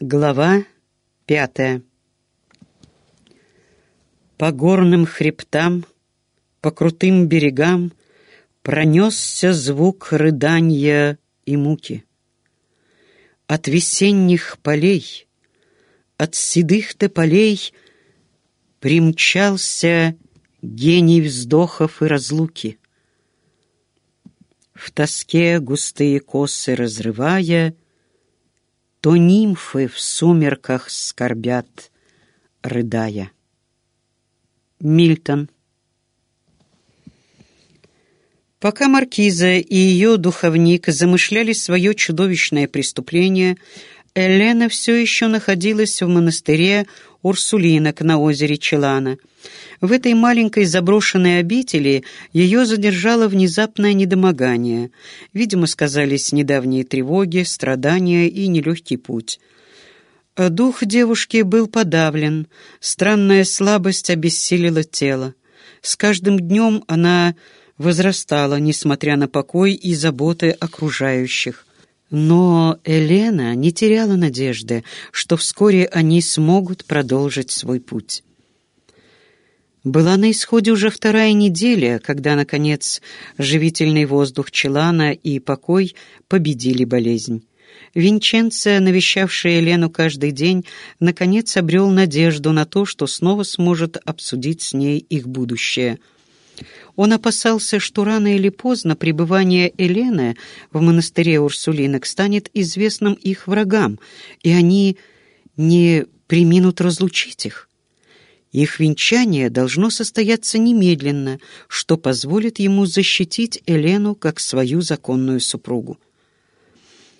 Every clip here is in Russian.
Глава пятая По горным хребтам, по крутым берегам Пронесся звук рыдания и муки. От весенних полей, от седых тополей Примчался гений вздохов и разлуки. В тоске густые косы разрывая — то нимфы в сумерках скорбят, рыдая. Мильтон Пока маркиза и ее духовник замышляли свое чудовищное преступление, Элена все еще находилась в монастыре Урсулинок на озере Челана. В этой маленькой заброшенной обители ее задержало внезапное недомогание. Видимо, сказались недавние тревоги, страдания и нелегкий путь. Дух девушки был подавлен, странная слабость обессилила тело. С каждым днем она возрастала, несмотря на покой и заботы окружающих. Но Елена не теряла надежды, что вскоре они смогут продолжить свой путь. Была на исходе уже вторая неделя, когда, наконец, живительный воздух Челана и покой победили болезнь. Винченцо, навещавший Елену каждый день, наконец обрел надежду на то, что снова сможет обсудить с ней их будущее — он опасался, что рано или поздно пребывание Елены в монастыре Урсулинок станет известным их врагам, и они не приминут разлучить их. Их венчание должно состояться немедленно, что позволит ему защитить Елену как свою законную супругу.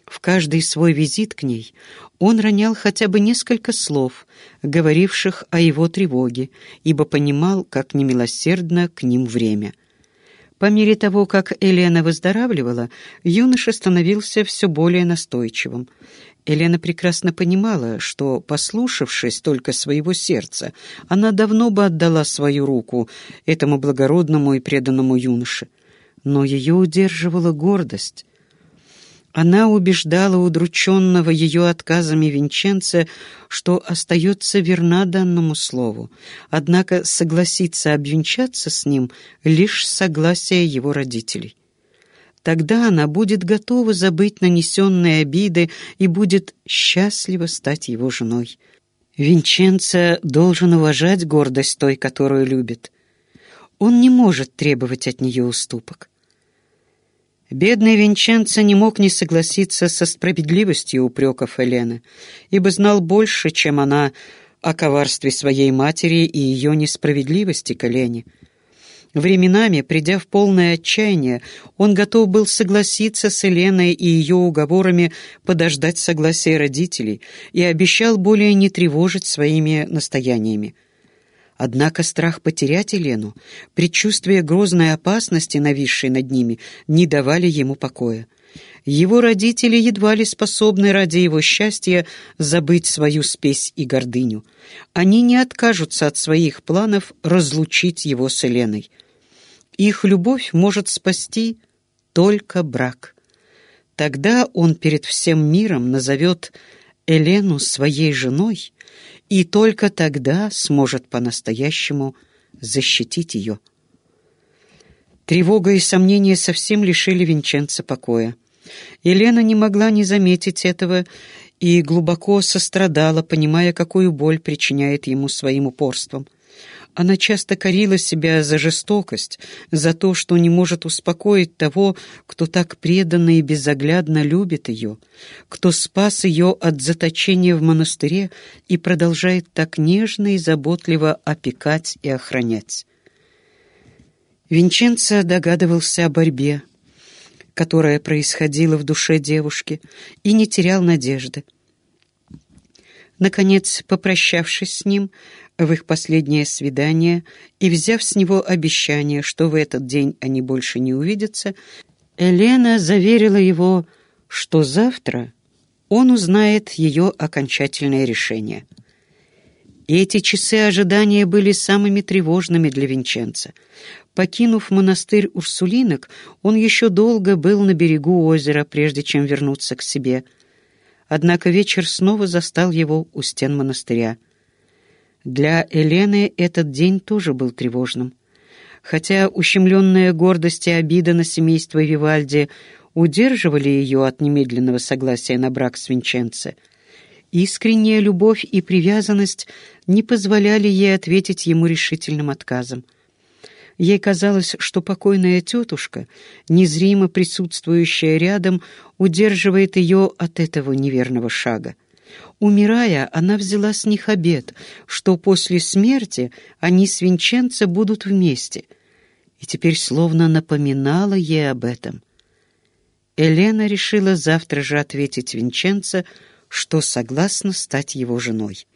В каждый свой визит к ней он ронял хотя бы несколько слов, говоривших о его тревоге, ибо понимал, как немилосердно к ним время. По мере того, как Елена выздоравливала, юноша становился все более настойчивым. Елена прекрасно понимала, что, послушавшись только своего сердца, она давно бы отдала свою руку этому благородному и преданному юноше. Но ее удерживала гордость, она убеждала удрученного ее отказами Винченца, что остается верна данному слову, однако согласится обвенчаться с ним лишь с согласия его родителей. Тогда она будет готова забыть нанесенные обиды и будет счастлива стать его женой. Винченцо должен уважать гордость той, которую любит. Он не может требовать от нее уступок. Бедный Винченцо не мог не согласиться со справедливостью упреков Елены, ибо знал больше, чем она, о коварстве своей матери и ее несправедливости к Елене. Временами, придя в полное отчаяние, он готов был согласиться с Еленой и ее уговорами подождать согласия родителей и обещал более не тревожить своими настояниями. Однако страх потерять Елену, предчувствие грозной опасности, нависшей над ними, не давали ему покоя. Его родители едва ли способны ради его счастья забыть свою спесь и гордыню. Они не откажутся от своих планов разлучить его с Еленой. Их любовь может спасти только брак. Тогда он перед всем миром назовет Елену своей женой и только тогда сможет по-настоящему защитить ее. Тревога и сомнения совсем лишили Винченца покоя. Елена не могла не заметить этого и глубоко сострадала, понимая, какую боль причиняет ему своим упорством. Она часто корила себя за жестокость, за то, что не может успокоить того, кто так преданно и безоглядно любит ее, кто спас ее от заточения в монастыре и продолжает так нежно и заботливо опекать и охранять. Винченцо догадывался о борьбе, которая происходила в душе девушки, и не терял надежды. Наконец, попрощавшись с ним, в их последнее свидание и взяв с него обещание, что в этот день они больше не увидятся, Елена заверила его, что завтра он узнает ее окончательное решение. И эти часы ожидания были самыми тревожными для Винченца. Покинув монастырь Урсулинок, он еще долго был на берегу озера, прежде чем вернуться к себе. однако вечер снова застал его у стен монастыря. Для Елены этот день тоже был тревожным. Хотя ущемленная гордость и обида на семейство Вивальди удерживали ее от немедленного согласия на брак с Винченце, искренняя любовь и привязанность не позволяли ей ответить ему решительным отказом. Ей казалось, что покойная тетушка, незримо присутствующая рядом, удерживает ее от этого неверного шага. Умирая, она взяла с них обет, что после смерти они с Винченцо будут вместе, и теперь словно напоминала ей об этом. Елена решила завтра же ответить Винченцо, что согласна стать его женой.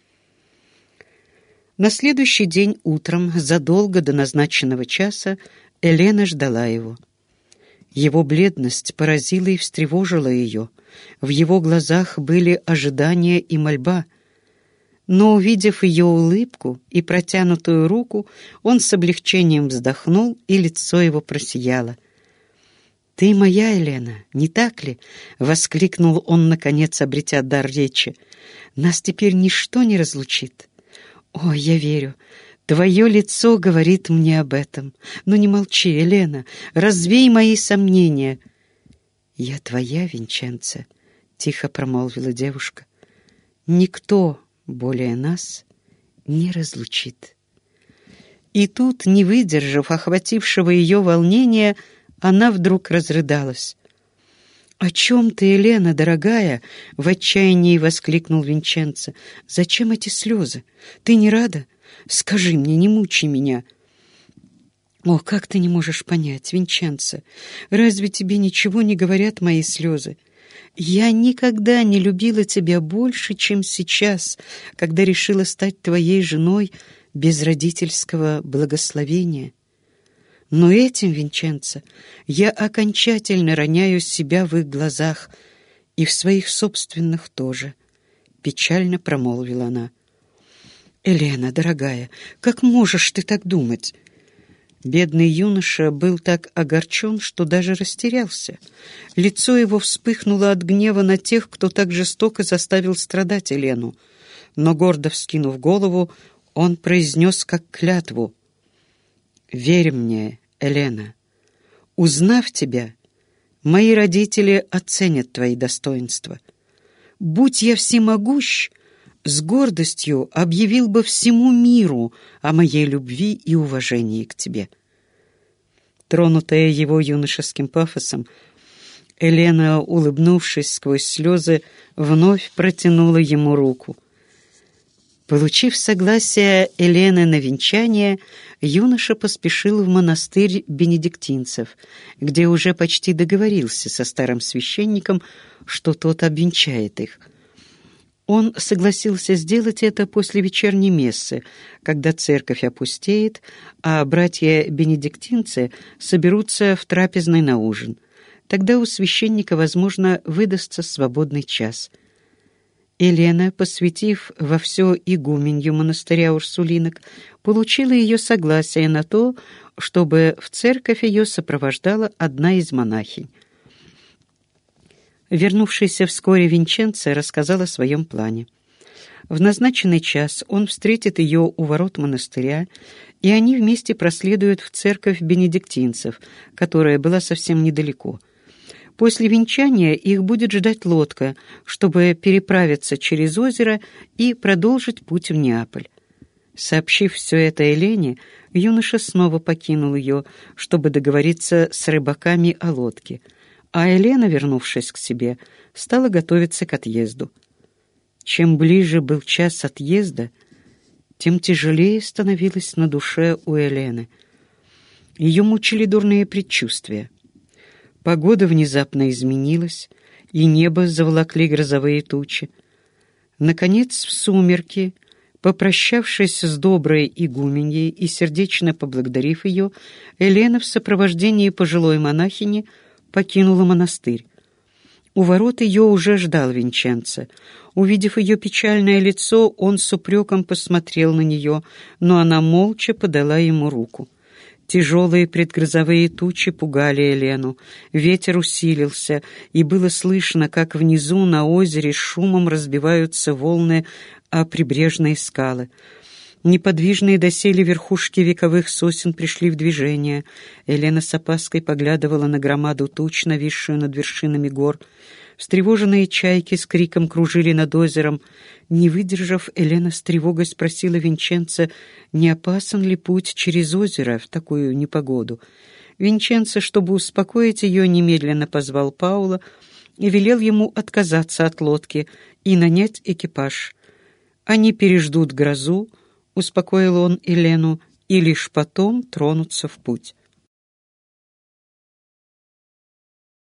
На следующий день утром, задолго до назначенного часа, Елена ждала его. Его бледность поразила и встревожила ее. В его глазах были ожидания и мольба. Но, увидев ее улыбку и протянутую руку, он с облегчением вздохнул, и лицо его просияло. «Ты моя, Елена, не так ли?» — воскликнул он, наконец, обретя дар речи. «Нас теперь ничто не разлучит». «О, я верю. Твое лицо говорит мне об этом. Но не молчи, Елена, развей мои сомнения». «Я твоя, Винченце», — тихо промолвила девушка. «Никто более нас не разлучит». И тут, не выдержав охватившего ее волнения, она вдруг разрыдалась. «О чем ты, Елена, дорогая?» — в отчаянии воскликнул Винченцо. «Зачем эти слезы? Ты не рада? Скажи мне, не мучи меня». «О, как ты не можешь понять, Винченцо? Разве тебе ничего не говорят мои слезы? Я никогда не любила тебя больше, чем сейчас, когда решила стать твоей женой без родительского благословения». Но этим, Винченцо, я окончательно роняю себя в их глазах и в своих собственных тоже, — печально промолвила она. «Елена, дорогая, как можешь ты так думать?» Бедный юноша был так огорчен, что даже растерялся. Лицо его вспыхнуло от гнева на тех, кто так жестоко заставил страдать Елену. Но, гордо вскинув голову, он произнес как клятву. «Верь мне, Елена, узнав тебя, мои родители оценят твои достоинства. Будь я всемогущ, с гордостью объявил бы всему миру о моей любви и уважении к тебе. Тронутая его юношеским пафосом, Елена, улыбнувшись сквозь слезы, вновь протянула ему руку. Получив согласие Елены на венчание, юноша поспешил в монастырь бенедиктинцев, где уже почти договорился со старым священником, что тот обвенчает их. Он согласился сделать это после вечерней мессы, когда церковь опустеет, а братья-бенедиктинцы соберутся в трапезной на ужин. Тогда у священника, возможно, выдастся свободный час — Елена, посвятив во все игуменью монастыря Урсулинок, получила ее согласие на то, чтобы в церковь ее сопровождала одна из монахинь. Вернувшийся вскоре Винченце рассказал о своем плане. В назначенный час он встретит ее у ворот монастыря, и они вместе проследуют в церковь бенедиктинцев, которая была совсем недалеко — После венчания их будет ждать лодка, чтобы переправиться через озеро и продолжить путь в Неаполь. Сообщив все это Елене, юноша снова покинул ее, чтобы договориться с рыбаками о лодке, а Елена, вернувшись к себе, стала готовиться к отъезду. Чем ближе был час отъезда, тем тяжелее становилось на душе у Елены. Ее мучили дурные предчувствия. Погода внезапно изменилась, и небо заволокли грозовые тучи. Наконец, в сумерки, попрощавшись с доброй игуменьей и сердечно поблагодарив ее, Елена в сопровождении пожилой монахини покинула монастырь. У ворот ее уже ждал Винченцо. Увидев ее печальное лицо, он с упреком посмотрел на нее, но она молча подала ему руку. Тяжелые предгрозовые тучи пугали Елену. Ветер усилился, и было слышно, как внизу на озере шумом разбиваются волны о прибрежные скалы. Неподвижные доселе верхушки вековых сосен пришли в движение. Елена с опаской поглядывала на громаду туч, нависшую над вершинами гор. Встревоженные чайки с криком кружили над озером. Не выдержав, Елена с тревогой спросила Винченца, не опасен ли путь через озеро в такую непогоду. Винченцо, чтобы успокоить ее, немедленно позвал Паула и велел ему отказаться от лодки и нанять экипаж. Они переждут грозу, — успокоил он Елену, — и лишь потом тронутся в путь.